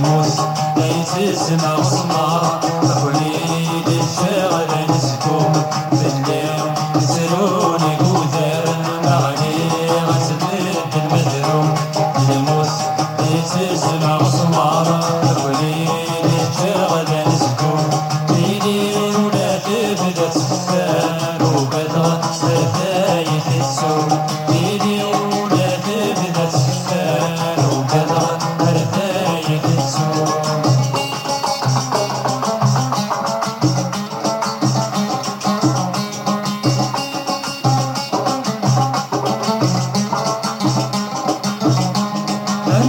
الموس ليت اسمع وسمار أوليد الشغل نسكوب بالليل يسروني كوثر أغني غسل المدروم الموس ليت اسمع وسمار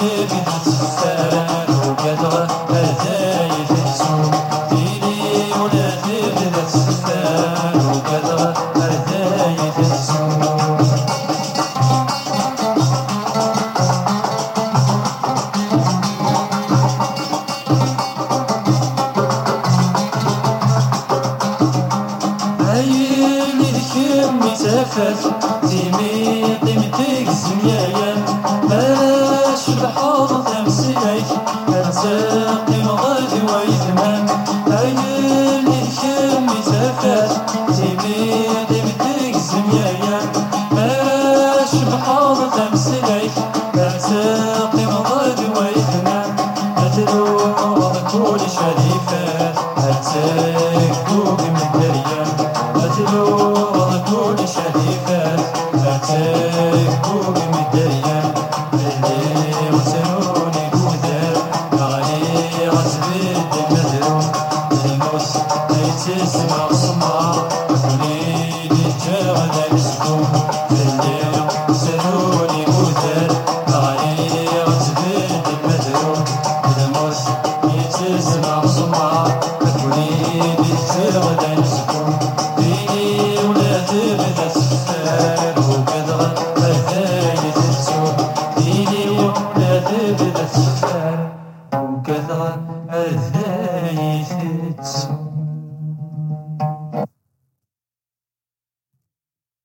Thank you. حاضر نفسي أتسقي مغادي ويتمام أجل الكم مسافات تبيدي بدك زميايا مراش بحاضر نفسي أتسقي مغادي ويتمام أتلوم وضكول شريفات أتسقوك من مريم أتلوم وضكول شريفات أتسقوك من مريم تسمع ما ليلي جغدك سكون في الليل سلوني مثل غير تبيد المدروب الموس يتسمع صمع ليلي جغدك سكون ديني ولا تبدا تفتر وكدغة مثايد تسوب ديني ولا تبدا تفتر وكدغة مثايد تسوب